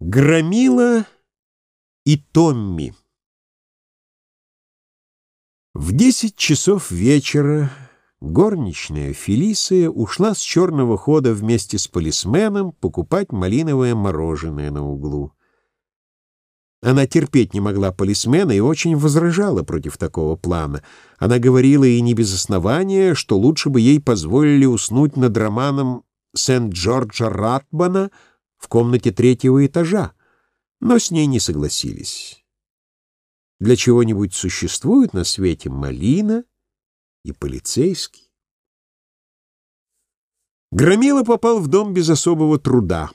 Громила и Томми В десять часов вечера горничная Фелисия ушла с черного хода вместе с полисменом покупать малиновое мороженое на углу. Она терпеть не могла полисмена и очень возражала против такого плана. Она говорила и не без основания, что лучше бы ей позволили уснуть над романом Сент-Джорджа Ратбана — в комнате третьего этажа, но с ней не согласились. Для чего-нибудь существует на свете малина и полицейский. Громила попал в дом без особого труда.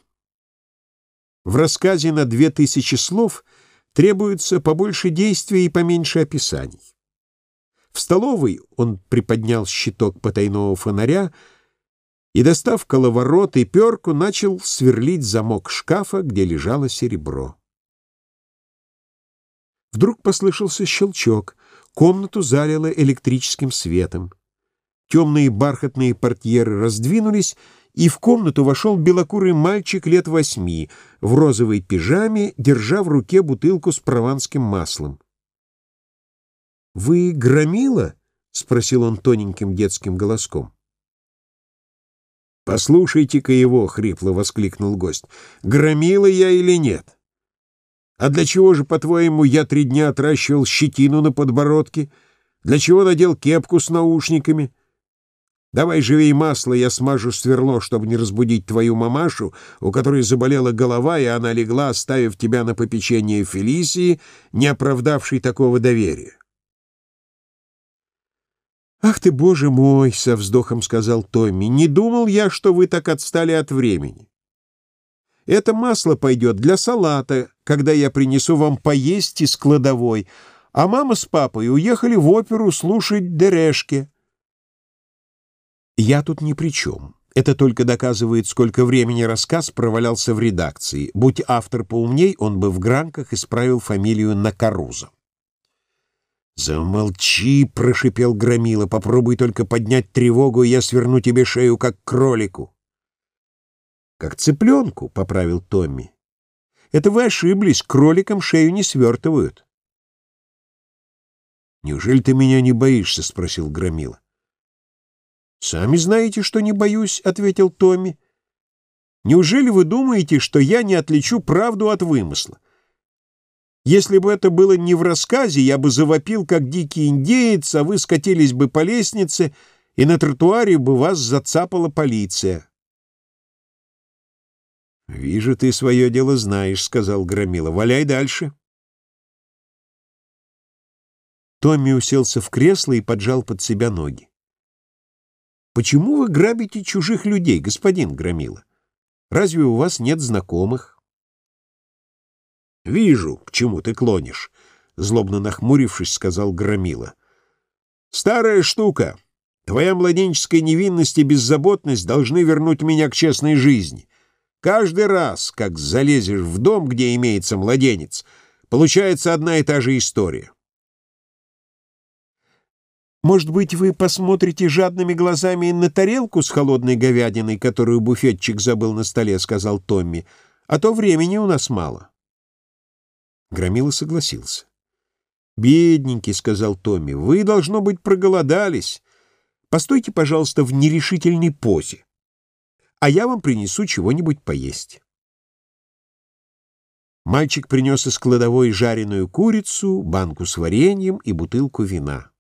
В рассказе на две тысячи слов требуется побольше действий и поменьше описаний. В столовой он приподнял щиток потайного фонаря, и, достав коловорот и перку, начал сверлить замок шкафа, где лежало серебро. Вдруг послышался щелчок, комнату залило электрическим светом. Темные бархатные портьеры раздвинулись, и в комнату вошел белокурый мальчик лет восьми, в розовой пижаме, держа в руке бутылку с прованским маслом. «Вы громила?» — спросил он тоненьким детским голоском. «Послушайте-ка его!» — хрипло воскликнул гость. «Громила я или нет? А для чего же, по-твоему, я три дня отращивал щетину на подбородке? Для чего надел кепку с наушниками? Давай живей масло, я смажу сверло, чтобы не разбудить твою мамашу, у которой заболела голова, и она легла, оставив тебя на попечение Фелисии, не оправдавшей такого доверия». «Ах ты, боже мой!» — со вздохом сказал Томми. «Не думал я, что вы так отстали от времени. Это масло пойдет для салата, когда я принесу вам поесть из кладовой, а мама с папой уехали в оперу слушать Дерешке». «Я тут ни при чем. Это только доказывает, сколько времени рассказ провалялся в редакции. Будь автор поумней, он бы в гранках исправил фамилию Накаруза». «Замолчи!» — прошипел Громила. «Попробуй только поднять тревогу, и я сверну тебе шею, как кролику». «Как цыпленку», — поправил Томми. «Это вы ошиблись, кроликам шею не свертывают». «Неужели ты меня не боишься?» — спросил Громила. «Сами знаете, что не боюсь», — ответил Томми. «Неужели вы думаете, что я не отличу правду от вымысла? Если бы это было не в рассказе, я бы завопил, как дикий индеец, а вы скатились бы по лестнице, и на тротуаре бы вас зацапала полиция. «Вижу, ты свое дело знаешь», — сказал Громила. «Валяй дальше». Томми уселся в кресло и поджал под себя ноги. «Почему вы грабите чужих людей, господин Громила? Разве у вас нет знакомых?» «Вижу, к чему ты клонишь», — злобно нахмурившись, сказал Громила. «Старая штука. Твоя младенческая невинность и беззаботность должны вернуть меня к честной жизни. Каждый раз, как залезешь в дом, где имеется младенец, получается одна и та же история». «Может быть, вы посмотрите жадными глазами на тарелку с холодной говядиной, которую буфетчик забыл на столе», — сказал Томми, — «а то времени у нас мало». Громила согласился. «Бедненький», — сказал Томми, — «вы, должно быть, проголодались. Постойте, пожалуйста, в нерешительной позе, а я вам принесу чего-нибудь поесть». Мальчик принес из кладовой жареную курицу, банку с вареньем и бутылку вина.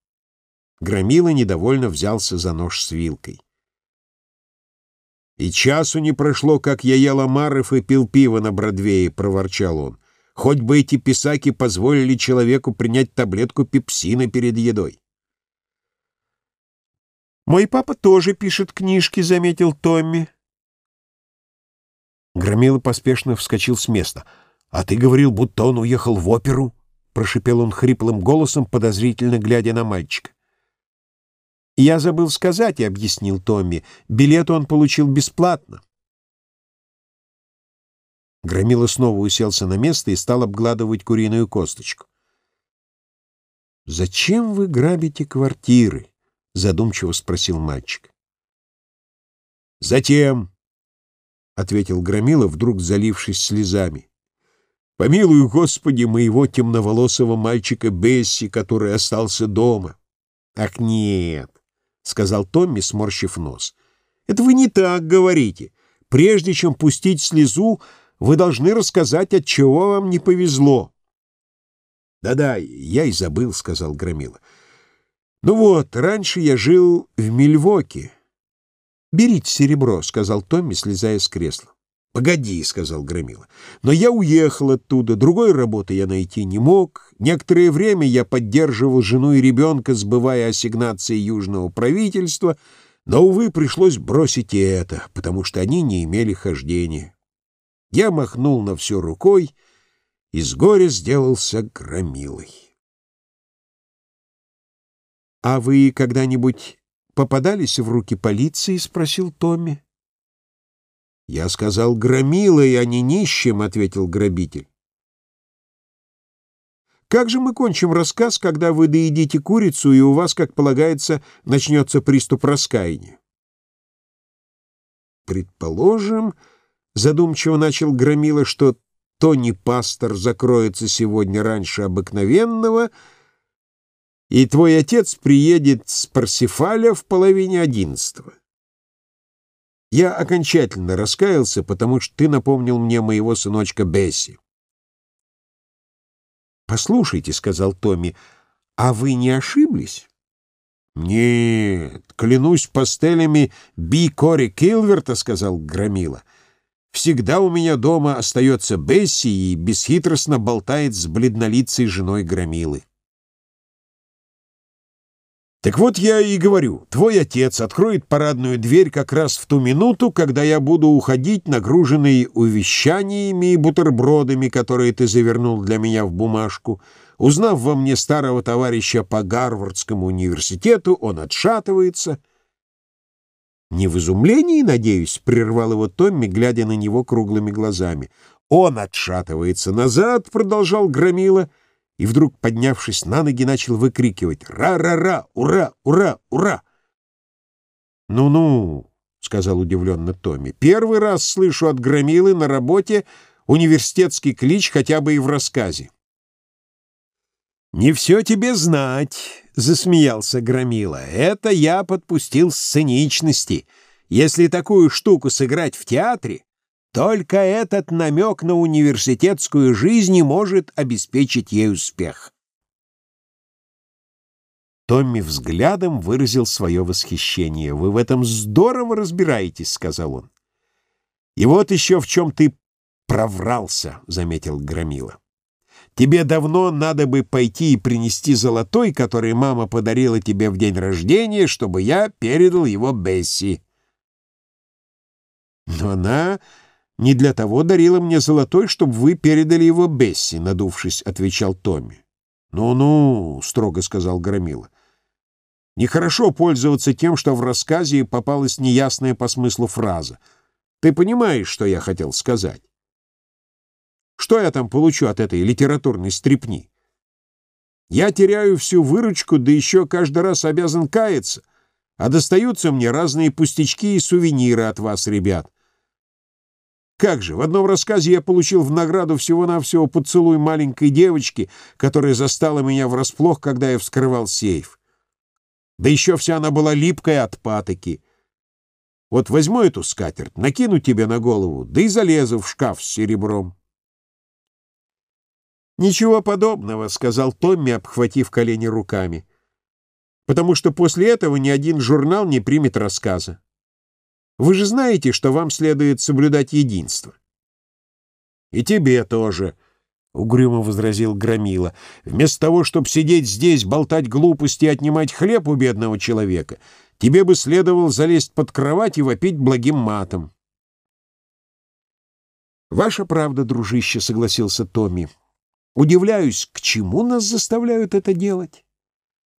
Громила недовольно взялся за нож с вилкой. «И часу не прошло, как я ел омаров и пил пиво на Бродвее», — проворчал он. Хоть бы эти писаки позволили человеку принять таблетку пепсина перед едой. «Мой папа тоже пишет книжки», — заметил Томми. Громила поспешно вскочил с места. «А ты говорил, будто он уехал в оперу?» — прошипел он хриплым голосом, подозрительно глядя на мальчика. «Я забыл сказать», — объяснил Томми. «Билет он получил бесплатно». Громила снова уселся на место и стал обгладывать куриную косточку. «Зачем вы грабите квартиры?» — задумчиво спросил мальчик. «Затем», — ответил Громила, вдруг залившись слезами, Помилуй, Господи, моего темноволосого мальчика Бесси, который остался дома. — Ах, нет, — сказал Томми, сморщив нос. — Это вы не так говорите. Прежде чем пустить слезу, вы должны рассказать, от чего вам не повезло. «Да-да, я и забыл», — сказал Громила. «Ну вот, раньше я жил в Мильвоке». «Берите серебро», — сказал Томми, слезая с кресла. «Погоди», — сказал Громила. «Но я уехал оттуда, другой работы я найти не мог. Некоторое время я поддерживал жену и ребенка, сбывая ассигнации южного правительства, но, увы, пришлось бросить и это, потому что они не имели хождения. Я махнул на все рукой и с горя сделался громилой. — А вы когда-нибудь попадались в руки полиции? — спросил Томми. — Я сказал громилой, а не нищим, — ответил грабитель. Как же мы кончим рассказ, когда вы доедите курицу, и у вас, как полагается, начнется приступ раскаяния? Предположим, задумчиво начал Громила, что Тони Пастор закроется сегодня раньше обыкновенного, и твой отец приедет с Парсифаля в половине одиннадцатого. Я окончательно раскаялся, потому что ты напомнил мне моего сыночка Бесси. «Послушайте», — сказал Томми, — «а вы не ошиблись?» «Нет, клянусь пастелями Би Кори Килверта», — сказал Громила. Всегда у меня дома остается Бесси и бесхитростно болтает с бледнолицей женой Громилы. Так вот я и говорю, твой отец откроет парадную дверь как раз в ту минуту, когда я буду уходить, нагруженный увещаниями и бутербродами, которые ты завернул для меня в бумажку. Узнав во мне старого товарища по Гарвардскому университету, он отшатывается — «Не в изумлении, надеюсь?» — прервал его Томми, глядя на него круглыми глазами. «Он отшатывается назад», — продолжал Громила, и вдруг, поднявшись на ноги, начал выкрикивать «Ра-ра-ра! Ура! Ура! Ура!» «Ну-ну», — сказал удивленно Томми, — «первый раз слышу от Громилы на работе университетский клич хотя бы и в рассказе». «Не все тебе знать», — засмеялся Громила. «Это я подпустил сценичности. Если такую штуку сыграть в театре, только этот намек на университетскую жизнь может обеспечить ей успех». Томми взглядом выразил свое восхищение. «Вы в этом здорово разбираетесь», — сказал он. «И вот еще в чем ты проврался», — заметил Громила. Тебе давно надо бы пойти и принести золотой, который мама подарила тебе в день рождения, чтобы я передал его Бесси. Но она не для того дарила мне золотой, чтобы вы передали его Бесси, надувшись, отвечал Томми. Ну-ну, строго сказал Громила. Нехорошо пользоваться тем, что в рассказе попалась неясная по смыслу фраза. Ты понимаешь, что я хотел сказать? Что я там получу от этой литературной стрипни? Я теряю всю выручку, да еще каждый раз обязан каяться, а достаются мне разные пустячки и сувениры от вас, ребят. Как же, в одном рассказе я получил в награду всего-навсего поцелуй маленькой девочки, которая застала меня врасплох, когда я вскрывал сейф. Да еще вся она была липкая от патоки. Вот возьму эту скатерть, накину тебе на голову, да и залезу в шкаф с серебром. «Ничего подобного», — сказал Томми, обхватив колени руками, «потому что после этого ни один журнал не примет рассказа. Вы же знаете, что вам следует соблюдать единство». «И тебе тоже», — угрюмо возразил Громила. «Вместо того, чтобы сидеть здесь, болтать глупости и отнимать хлеб у бедного человека, тебе бы следовало залезть под кровать и вопить благим матом». «Ваша правда, дружище», — согласился Томми. Удивляюсь, к чему нас заставляют это делать?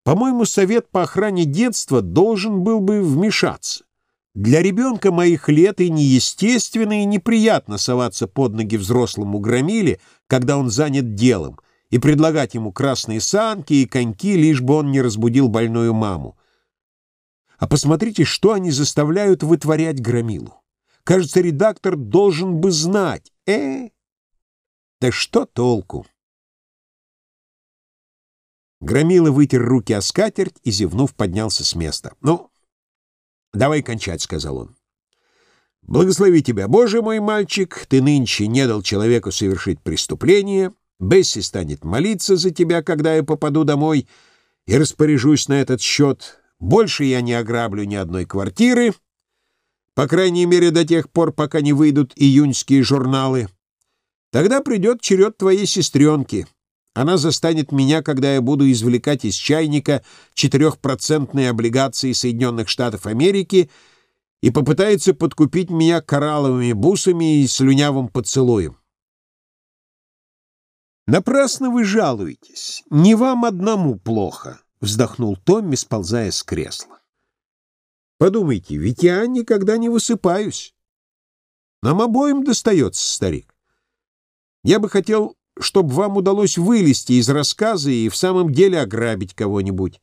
По-моему, совет по охране детства должен был бы вмешаться. Для ребенка моих лет и неестественно, и неприятно соваться под ноги взрослому громиле, когда он занят делом, и предлагать ему красные санки и коньки, лишь бы он не разбудил больную маму. А посмотрите, что они заставляют вытворять громилу. Кажется, редактор должен бы знать. Э, Да что толку? Громила вытер руки о скатерть и, зевнув, поднялся с места. «Ну, давай кончать», — сказал он. «Благослови тебя, Боже мой мальчик, ты нынче не дал человеку совершить преступление, Бесси станет молиться за тебя, когда я попаду домой, и распоряжусь на этот счет. Больше я не ограблю ни одной квартиры, по крайней мере до тех пор, пока не выйдут июньские журналы. Тогда придет черед твоей сестренки». Она застанет меня, когда я буду извлекать из чайника четырехпроцентные облигации Соединенных Штатов Америки и попытается подкупить меня коралловыми бусами и слюнявым поцелуем. «Напрасно вы жалуетесь. Не вам одному плохо», — вздохнул Томми, сползая с кресла. «Подумайте, ведь я никогда не высыпаюсь. Нам обоим достается, старик. Я бы хотел чтобы вам удалось вылезти из рассказа и в самом деле ограбить кого-нибудь.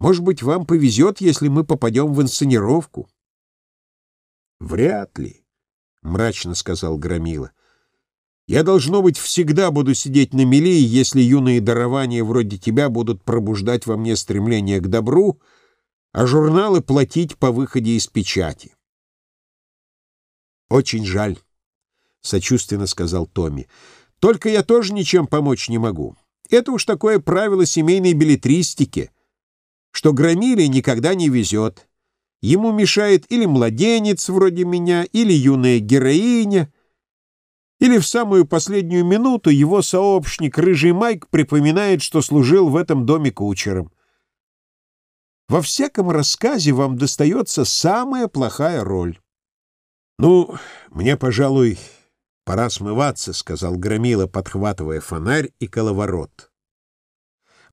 Может быть, вам повезет, если мы попадем в инсценировку? — Вряд ли, — мрачно сказал Громила. — Я, должно быть, всегда буду сидеть на мели, если юные дарования вроде тебя будут пробуждать во мне стремление к добру, а журналы платить по выходе из печати. — Очень жаль, — сочувственно сказал Томми. Только я тоже ничем помочь не могу. Это уж такое правило семейной билетристики, что громиле никогда не везет. Ему мешает или младенец вроде меня, или юная героиня, или в самую последнюю минуту его сообщник Рыжий Майк припоминает, что служил в этом доме кучером. Во всяком рассказе вам достается самая плохая роль. Ну, мне, пожалуй, «Пора смываться», — сказал Громила, подхватывая фонарь и коловорот.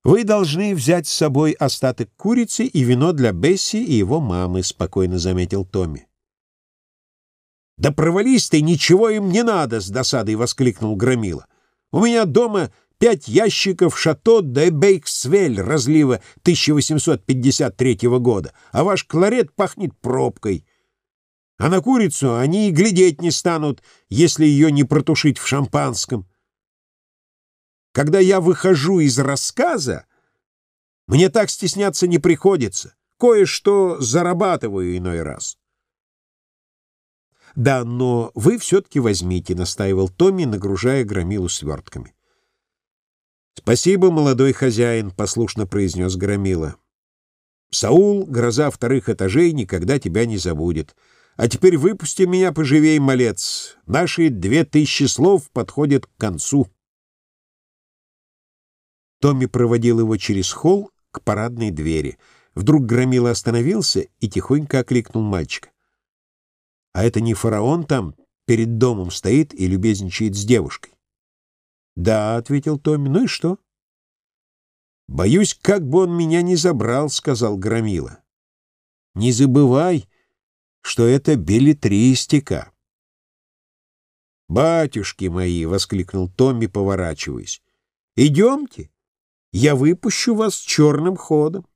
«Вы должны взять с собой остаток курицы и вино для Бесси и его мамы», — спокойно заметил Томми. «Да провались ты, ничего им не надо!» — с досадой воскликнул Громила. «У меня дома пять ящиков «Шато де Бейксвель» разлива 1853 года, а ваш кларет пахнет пробкой. А на курицу они и глядеть не станут, если ее не протушить в шампанском. Когда я выхожу из рассказа, мне так стесняться не приходится. Кое-что зарабатываю иной раз. «Да, но вы все-таки возьмите», — настаивал Томми, нагружая громилу свертками. «Спасибо, молодой хозяин», — послушно произнес громила. «Саул, гроза вторых этажей, никогда тебя не забудет». А теперь выпусти меня поживей, малец. Наши две тысячи слов подходят к концу. Томми проводил его через холл к парадной двери. Вдруг Громила остановился и тихонько окликнул мальчика. — А это не фараон там перед домом стоит и любезничает с девушкой? — Да, — ответил Томми. — Ну и что? — Боюсь, как бы он меня не забрал, — сказал Громила. — Не забывай, что это билетристика. «Батюшки мои!» — воскликнул Томми, поворачиваясь. «Идемте, я выпущу вас черным ходом».